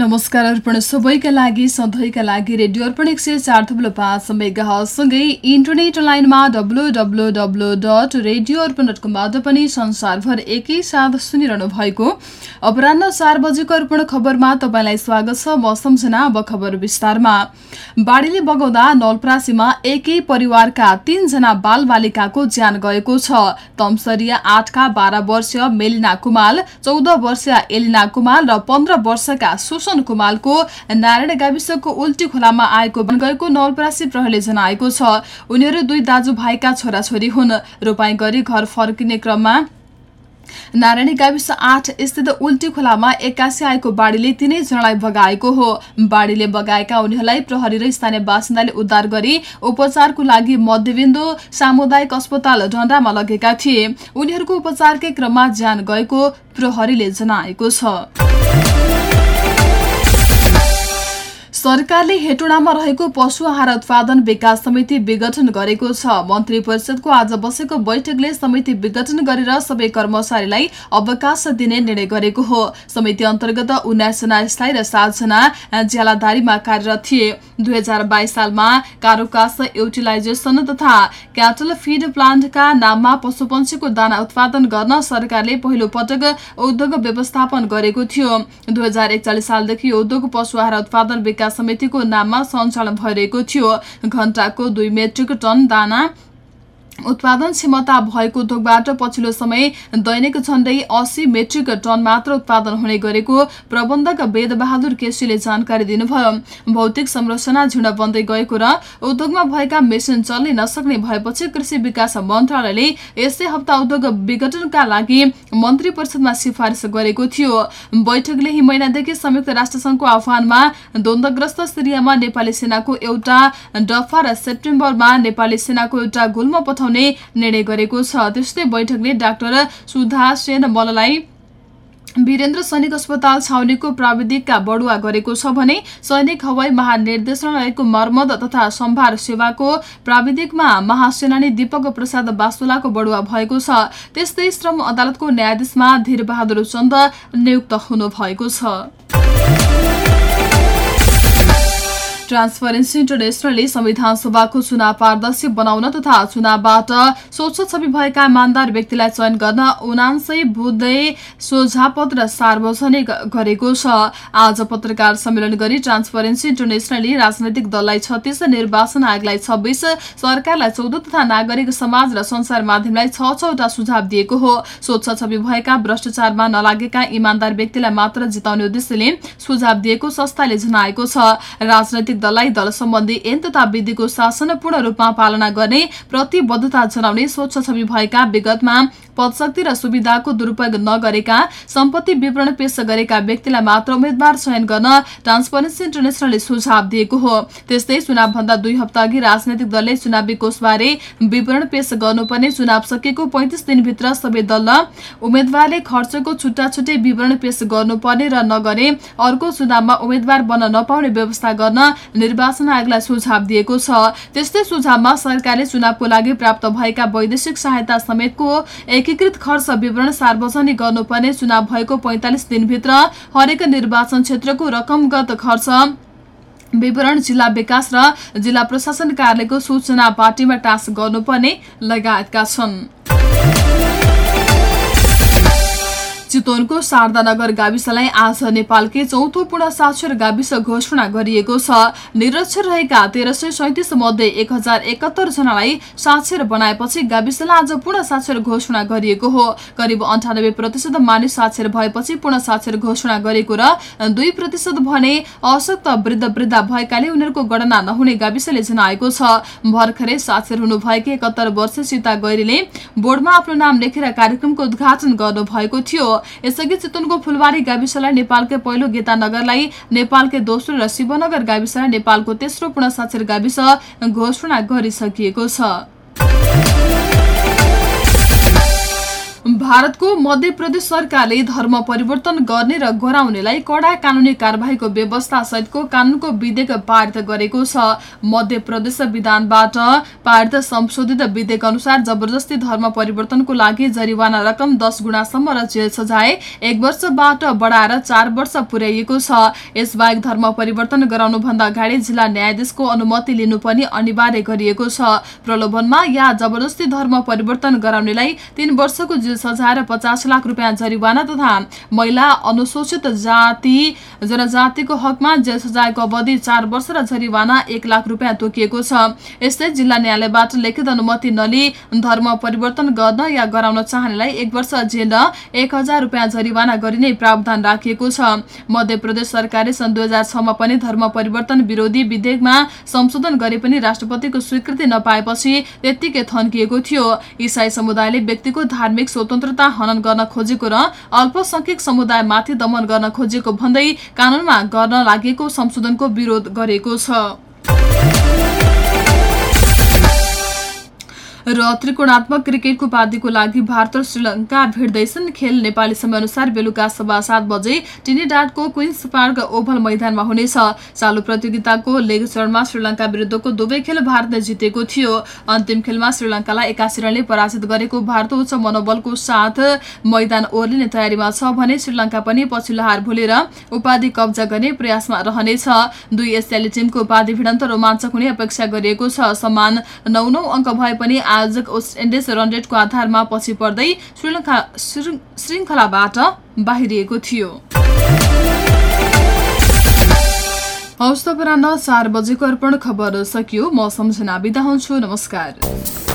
नमस्कार अर्पण सबैका लागि सधैँका लागि रेडियो अर्पण एक सय चार थुप्रो पाँच मेगासँगै इन्टरनेट लाइनमा W W W dot radio Arpan dot कमबाट पनि संसारभर एकैसाथ सुनिरहनु भएको अपरान्न चार बजेको अर्पण खबरमा तपाईँलाई स्वागत छ म सम्झना अब खबर विस्तारमा। बाढीले बगाउँदा नलप्रासीमा एकै परिवारका तीनजना बालबालिकाको ज्यान गएको छ। तमसरिया आठका बाह्र वर्षीय मेलिना कुमाल चौध वर्षीय एलिना कुमाल र पन्ध्र वर्षका सुसन कुमालको नारायण गाविसको उल्टी खोलामा आएको गएको नवलपरासी प्रहरले जनाएको छ। उनीहरू दुई दाजुभाइका छोराछोरी हुन्। रोपाई गरी घर फर्किने क्रममा नारायणी गाविस आठ स्थित उल्टी खोलामा एक्कासी आएको बाढीले तिनैजनालाई बगाएको हो। बाढीले बगाएका उनीहरूलाई प्रहरी र स्थानीय बासिन्दाले उद्धार गरी उपचारको लागि मध्यबिन्दु सामुदायिक अस्पताल डण्डामा लगेका थिए। उनीहरूको उपचारकै क्रममा ज्यान गएको प्रहरीले जनाएको छ। सरकारले हेटोडामा रहेको पशु आहार उत्पादन विकास समिति विघटन गरेको छ। मन्त्री परिषदको आज बसेको बैठकले समिति विघटन गरेर सबै कर्मचारीलाई अवकाश दिने निर्णय गरेको हो। समिति अन्तर्गत उन्नाइसजना स्थायी र सातजना ज्यालादारीमा कार्यरत थिए। दुई हजार बाइस सालमा कारोकास युटिलाइजेसन तथा क्याटल फिड प्लान्टका नाममा पशुपन्छीको दाना उत्पादन गर्न सरकारले पहिलो पटक उद्योग व्यवस्थापन गरेको थियो। दुई सालदेखि उद्योग पशु आहार उत्पादन विकास समितिको नाममा सञ्चालन भइरहेको थियो। घण्टाको दुई मेट्रिक टन दाना उत्पादन क्षमता भएको उद्योगबाट पछिल्लो समय दैनिक झण्डै अस्सी मेट्रिक टन मात्र उत्पादन हुने गरेको प्रबन्धक वेदबहादुर केसीले जानकारी दिनुभयो। भौतिक संरचना झुण्ड बन्दै गएको र उद्योगमा भएका मेसिन चल्नै नसक्ने भएपछि कृषि विकास मन्त्रालयले यसै हप्ता उद्योग विघटनका लागि मन्त्री परिषदमा सिफारिस गरेको थियो। बैठकले यही महिनादेखि संयुक्त राष्ट्रसंघको आह्वानमा द्वन्द्वग्रस्त सिरियामा नेपाली सेनाको एउटा डफा र सेप्टेम्बरमा नेपाली सेनाको एउटा गुल्म पठाउने निर्णय गरेको छ। त्यस्तै बैठकले डाक्टर सुधा सेन मललाई वीरेन्द्र सैनिक अस्पताल छाउनीको प्राविधिकका बढुवा गरेको छ भने सैनिक हवाई महानिर्देशनालयको मर्मद तथा सम्भार सेवाको प्राविधिकमा महासेनानी दीपक प्रसाद बास्तुलाको बढुवा भएको छ। त्यस्तै श्रम अदालतको न्यायाधीशमा धीरबहादुर चन्द नियुक्त हुनुभएको छ। ट्रान्सपरेन्सी इन्टरनेसनलले संविधान सभाको चुनाव पारदर्शी बनाउन तथा चुनावबाट स्वच्छ छवि भएका इमान्दार व्यक्तिलाई चयन गर्न उनान्सय बुधे सोझापत्र सार्वजनिक गरेको छ। आज पत्रकार सम्मेलन गरी ट्रान्सपरेन्सी इन्टरनेसनलले राजनैतिक दललाई छत्तीस निर्वाचन आयोगलाई छब्बीस सरकारलाई चौध तथा नागरिक समाज र संसार माध्यमलाई छ छवटा सुझाव दिएको हो। स्वच्छ छवि भएका भ्रष्टाचारमा नलागेका इमान्दार व्यक्तिलाई मात्र जिताउने उद्देश्यले सुझाव दिएको संस्थाले जनाएको छ। राजनैतिक दललाई दल सम्बन्धी ऐन तथा विधिको शासन पूर्ण रूपमा पालना गर्ने प्रतिबद्धता जनाउने स्वच्छ छवि भएका विगतमा पदशक्ति र सुविधाको दुरूपयोग नगरेका सम्पत्ति विवरण पेश गरेका व्यक्तिलाई मात्र उम्मेद्वार चयन गर्न ट्रान्सपरेन्सी इन्टरनेसनलले सुझाव दिएको हो। त्यस्तै चुनावभन्दा दुई हप्ता अघि राजनैतिक दलले चुनावी कोषबारे विवरण पेश गर्नुपर्ने चुनाव सकिएको पैंतिस दिनभित्र सबै दल उम्मेद्वारले खर्चको छुट्टा छुट्टै विवरण पेश गर्नुपर्ने र नगरे अर्को चुनावमा उम्मेद्वार बन्न नपाउने व्यवस्था गर्न निर्वाचन आयोगलाई सुझाव दिएको छ। त्यस्तै सुझावमा सरकारले चुनावको लागि प्राप्त भएका वैदेशिक सहायता समेतको एकीकृत खर्च विवरण सार्वजनिक गर्नुपर्ने चुनाव भएको पैंतालिस दिनभित्र हरेक निर्वाचन क्षेत्रको रकमगत खर्च विवरण जिल्ला विकास र जिल्ला प्रशासन कार्यालयको सूचना पार्टीमा टास गर्नुपर्ने लगायतका छन्। चितवनको शारदानगर गाविसलाई आज नेपालकै चौथो पूर्ण साक्षर गाविस घोषणा गरिएको छ। निरक्षर रहेका तेह्र सय सैतिस मध्ये एक हजार एकात्तर जनालाई साक्षर बनाएपछि गाविसलाई आज पूर्ण साक्षर घोषणा गरिएको हो। करिब अन्ठानब्बे प्रतिशत मानिस साक्षर भएपछि पूर्ण साक्षर घोषणा गरेको र दुई प्रतिशत भने अशक्त वृद्ध वृद्ध भएकाले उनीहरूको गणना नहुने गाविसले जनाएको छ। भर्खरै साक्षर हुनुभएकी एकहत्तर वर्ष सीता गैरीले बोर्डमा आफ्नो नाम लेखेर कार्यक्रमको उद्घाटन गर्नुभएको थियो। यसअघि चितवनको फुलबारी गाविसलाई नेपालकै पहिलो गीतानगरलाई नेपालकै दोस्रो र शिवनगर गाविसलाई नेपालको तेस्रो पूर्ण साक्षर गाविस घोषणा गरिसकिएको छ। भारतको मध्य प्रदेश सरकारले धर्म परिवर्तन गर्ने र गराउनेलाई कड़ा कानूनी कार्यवाहीको व्यवस्था सहितको कानूनको विधेयक पारित गरेको छ। मध्य प्रदेश विधानबाट पारित संशोधित विधेयक अनुसार जबरजस्ती धर्म परिवर्तनको लागि जरिवाना रकम दस गुणासम्म र जेल सजाय एक वर्षबाट बढाएर चार वर्ष पुर्याइएको छ। यसबाहेक धर्म परिवर्तन गराउनुभन्दा अगाडि जिल्ला न्यायाधीशको अनुमति लिनु पनि अनिवार्य गरिएको छ। प्रलोभनमा या जबरजस्ती धर्म परिवर्तन गराउनेलाई तीन वर्षको जेल सजाएर पचास लाख रुपियाँ जरिवाना तथा महिला अनुसूचित जाति जनजातिको हकमा जेल सजायको अवधि चार वर्ष र जरिवाना एक लाख रुपियाँ तोकिएको छ। यस्तै जिल्ला न्यायालयबाट लिखित अनुमति नलिई धर्म परिवर्तन गर्न या गराउन चाहनेलाई एक वर्ष जेल र एक हजार रुपियाँ जरिवाना गरिने प्रावधान राखिएको छ। मध्य प्रदेश सरकारले सन् दुई हजार छमा पनि धर्म परिवर्तन विरोधी विधेयकमा संशोधन गरे पनि राष्ट्रपतिको स्वीकृति नपाएपछि त्यत्तिकै थन्किएको थियो। इसाई समुदायले व्यक्तिको धार्मिक स्वतन्त्रता हनन गर्न खोजेको र अल्पसंख्यक समुदायमाथि दमन गर्न खोजेको भन्दै कानूनमा गर्न लागेको संशोधनको विरोध गरेको छ। र त्रिकोणात्मक क्रिकेटको उपाधिको लागि भारत र श्रीलङ्का भिड्दैछन्। खेल नेपाली समयअनुसार बेलुका सभा सात बजे टिनीडाटको क्विन्स पार्क ओभल मैदानमा हुनेछ। चालु प्रतियोगिताको लेग चरणमा श्रीलङ्का विरुद्धको दुवै खेल भारतले जितेको थियो। अन्तिम खेलमा श्रीलङ्कालाई एकासी रनले पराजित गरेको भारत उच्च मनोबलको साथ मैदान ओर्लिने तयारीमा छ भने श्रीलङ्का पनि पछिल्लो हार भुलेर उपाधि कब्जा गर्ने प्रयासमा रहनेछ। दुई एसियाली टीमको उपाधि भिडन्त रोमाञ्चक हुने अपेक्षा गरिएको छ। समान नौ नौ अङ्क भए पनि आयोजक वेस्ट इन्डिज रन रेटको आधारमा पछि पर्दै श्रीलङ्का श्रृङ्खलाबाट बाहिरिएको थियो। हौस् त चार बजेको अर्पण खबर सकियो। म सम्झना बिदा हुन्छु। नमस्कार।